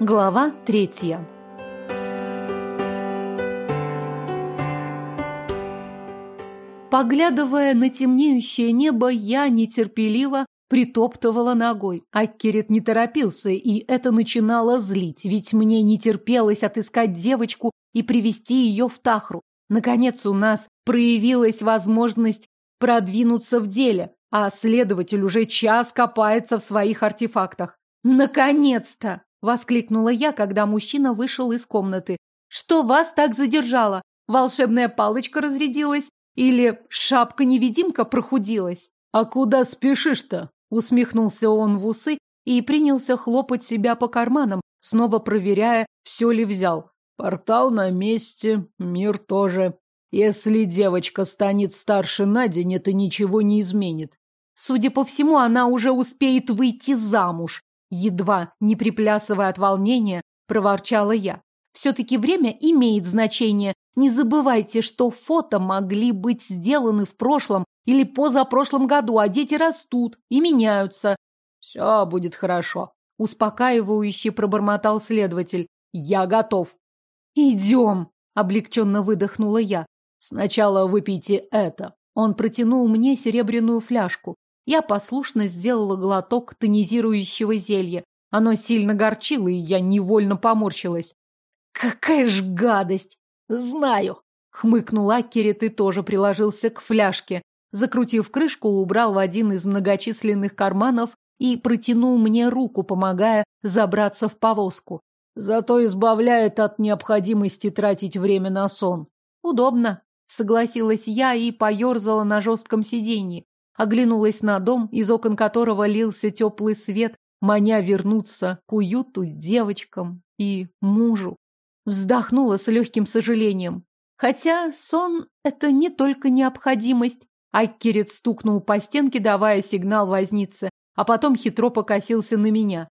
Глава третья. Поглядывая на темнеющее небо, я нетерпеливо притоптывала ногой. Аккерет не торопился, и это начинало злить, ведь мне не терпелось отыскать девочку и привести ее в Тахру. Наконец у нас проявилась возможность продвинуться в деле, а следователь уже час копается в своих артефактах. Наконец-то! Воскликнула я, когда мужчина вышел из комнаты. Что вас так задержало? Волшебная палочка разрядилась? Или шапка-невидимка прохудилась? А куда спешишь-то? Усмехнулся он в усы и принялся хлопать себя по карманам, снова проверяя, все ли взял. Портал на месте, мир тоже. Если девочка станет старше на день, это ничего не изменит. Судя по всему, она уже успеет выйти замуж, Едва не приплясывая от волнения, проворчала я. Все-таки время имеет значение. Не забывайте, что фото могли быть сделаны в прошлом или позапрошлом году, а дети растут и меняются. Все будет хорошо. Успокаивающе пробормотал следователь. Я готов. Идем, облегченно выдохнула я. Сначала выпейте это. Он протянул мне серебряную фляжку. Я послушно сделала глоток тонизирующего зелья. Оно сильно горчило, и я невольно поморщилась. «Какая ж гадость!» «Знаю!» — хмыкнул Акерет и тоже приложился к фляжке. Закрутив крышку, убрал в один из многочисленных карманов и протянул мне руку, помогая забраться в повозку. Зато избавляет от необходимости тратить время на сон. Удобно, согласилась я и поерзала на жестком сиденье оглянулась на дом, из окон которого лился теплый свет, маня вернуться к уюту девочкам и мужу. Вздохнула с легким сожалением. Хотя сон — это не только необходимость. Аккерет стукнул по стенке, давая сигнал вознице, а потом хитро покосился на меня.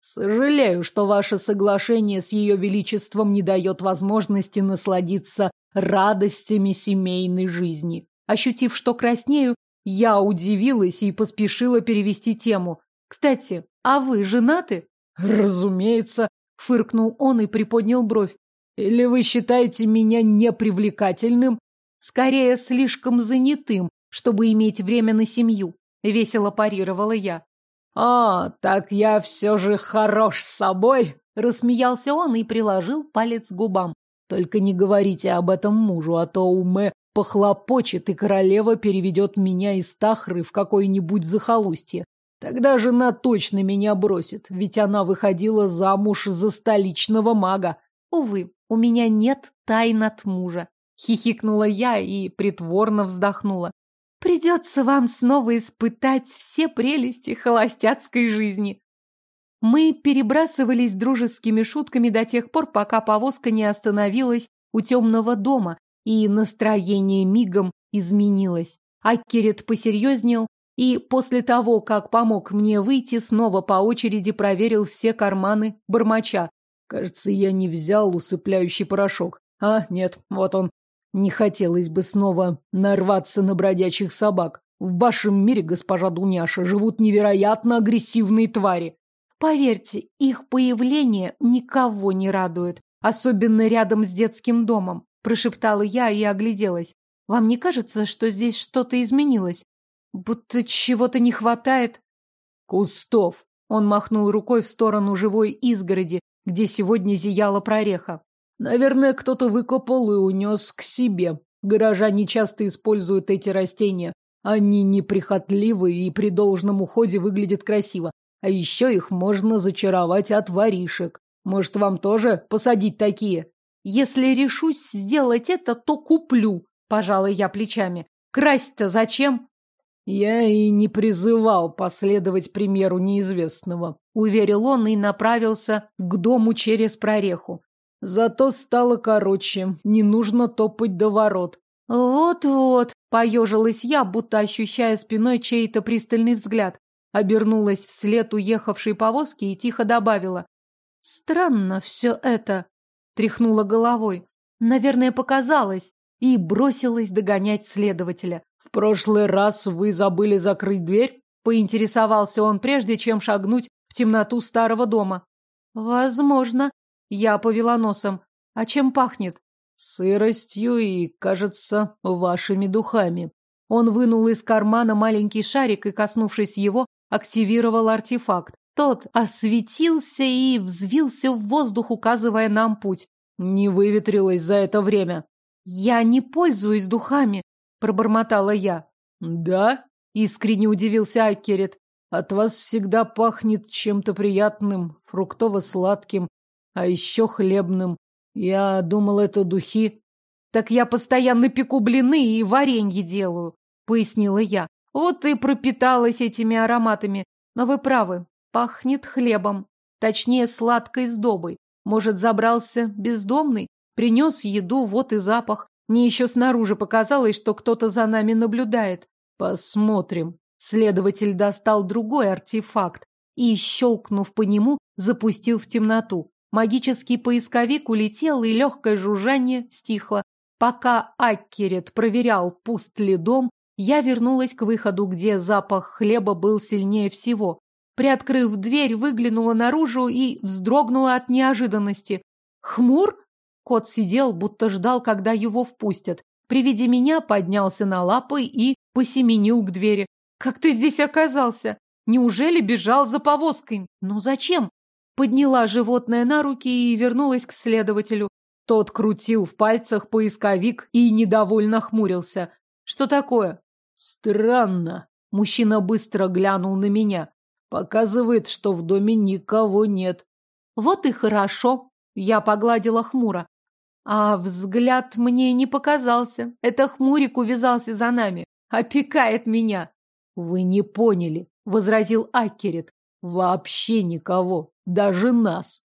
«Сожалею, что ваше соглашение с ее величеством не дает возможности насладиться радостями семейной жизни». Ощутив, что краснею, я удивилась и поспешила перевести тему. «Кстати, а вы женаты?» «Разумеется», — фыркнул он и приподнял бровь. «Или вы считаете меня непривлекательным?» «Скорее, слишком занятым, чтобы иметь время на семью», — весело парировала я. «А, так я все же хорош с собой», — рассмеялся он и приложил палец к губам. «Только не говорите об этом мужу, а то у Мэ Похлопочет, и королева переведет меня из Тахры в какое-нибудь захолустье. Тогда жена точно меня бросит, ведь она выходила замуж за столичного мага. Увы, у меня нет тайн от мужа. Хихикнула я и притворно вздохнула. Придется вам снова испытать все прелести холостяцкой жизни. Мы перебрасывались дружескими шутками до тех пор, пока повозка не остановилась у темного дома, и настроение мигом изменилось. Аккерет посерьезнел и после того, как помог мне выйти, снова по очереди проверил все карманы бормоча. Кажется, я не взял усыпляющий порошок. А, нет, вот он. Не хотелось бы снова нарваться на бродячих собак. В вашем мире, госпожа Дуняша, живут невероятно агрессивные твари. Поверьте, их появление никого не радует, особенно рядом с детским домом прошептала я и огляделась. Вам не кажется, что здесь что-то изменилось? Будто чего-то не хватает? Кустов. Он махнул рукой в сторону живой изгороди, где сегодня зияла прореха. Наверное, кто-то выкопал и унес к себе. Горожане часто используют эти растения. Они неприхотливы и при должном уходе выглядят красиво. А еще их можно зачаровать от воришек. Может, вам тоже посадить такие? Если решусь сделать это, то куплю, пожалуй, я плечами. Красть-то зачем? Я и не призывал последовать примеру неизвестного, уверил он и направился к дому через прореху. Зато стало короче, не нужно топать до ворот. Вот-вот, поежилась я, будто ощущая спиной чей-то пристальный взгляд. Обернулась вслед уехавшей повозки и тихо добавила. Странно все это тряхнула головой. Наверное, показалось, и бросилась догонять следователя. «В прошлый раз вы забыли закрыть дверь?» Поинтересовался он, прежде чем шагнуть в темноту старого дома. Возможно. Я повела носом. А чем пахнет? Сыростью и, кажется, вашими духами. Он вынул из кармана маленький шарик и, коснувшись его, активировал артефакт. Тот осветился и взвился в воздух, указывая нам путь. Не выветрилось за это время. Я не пользуюсь духами, пробормотала я. Да? Искренне удивился Аккерет. От вас всегда пахнет чем-то приятным, фруктово-сладким, а еще хлебным. Я думал, это духи. Так я постоянно пеку блины и варенье делаю, пояснила я. Вот и пропиталась этими ароматами. Но вы правы, пахнет хлебом. Точнее, сладкой сдобой. Может, забрался бездомный? Принес еду, вот и запах. Мне еще снаружи показалось, что кто-то за нами наблюдает. Посмотрим. Следователь достал другой артефакт и, щелкнув по нему, запустил в темноту. Магический поисковик улетел, и легкое жужжание стихло. Пока Аккерет проверял, пуст ли дом, я вернулась к выходу, где запах хлеба был сильнее всего. Приоткрыв дверь, выглянула наружу и вздрогнула от неожиданности. «Хмур?» Кот сидел, будто ждал, когда его впустят. При виде меня поднялся на лапы и посеменил к двери. «Как ты здесь оказался? Неужели бежал за повозкой? Ну зачем?» Подняла животное на руки и вернулась к следователю. Тот крутил в пальцах поисковик и недовольно хмурился. «Что такое?» «Странно». Мужчина быстро глянул на меня. Показывает, что в доме никого нет. Вот и хорошо. Я погладила хмуро. А взгляд мне не показался. Это хмурик увязался за нами. Опекает меня. Вы не поняли, возразил Акерет. Вообще никого. Даже нас.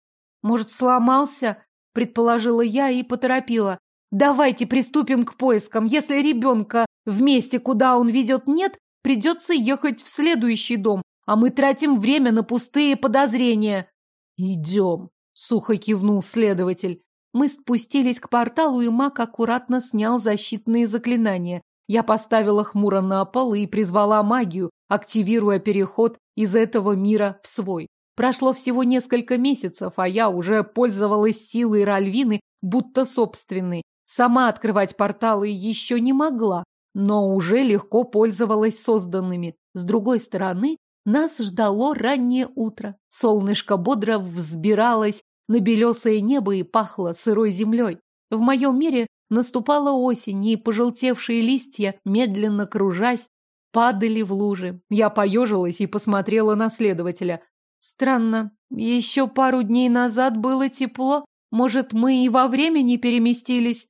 Может, сломался? Предположила я и поторопила. Давайте приступим к поискам. Если ребенка в месте, куда он ведет, нет, придется ехать в следующий дом, а мы тратим время на пустые подозрения. Идем, сухо кивнул следователь. Мы спустились к порталу, и маг аккуратно снял защитные заклинания. Я поставила хмуро на пол и призвала магию, активируя переход из этого мира в свой. Прошло всего несколько месяцев, а я уже пользовалась силой Ральвины, будто собственной. Сама открывать порталы еще не могла, но уже легко пользовалась созданными. С другой стороны, нас ждало раннее утро. Солнышко бодро взбиралось на белесое небо и пахло сырой землей. В моем мире наступала осень, и пожелтевшие листья, медленно кружась, падали в лужи. Я поежилась и посмотрела на следователя. Странно, еще пару дней назад было тепло. Может, мы и во времени переместились?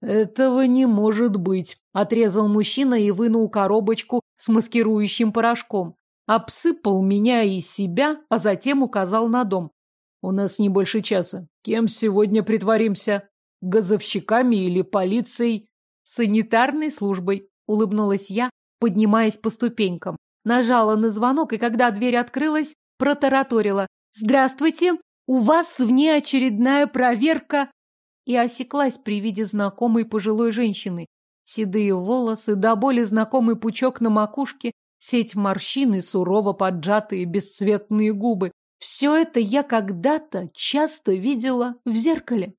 Этого не может быть, отрезал мужчина и вынул коробочку с маскирующим порошком. Обсыпал меня и себя, а затем указал на дом. У нас не больше часа. Кем сегодня притворимся? Газовщиками или полицией? Санитарной службой, улыбнулась я, поднимаясь по ступенькам. Нажала на звонок, и когда дверь открылась, протараторила. «Здравствуйте! У вас внеочередная проверка!» И осеклась при виде знакомой пожилой женщины. Седые волосы, до боли знакомый пучок на макушке, сеть морщин и сурово поджатые бесцветные губы. Все это я когда-то часто видела в зеркале.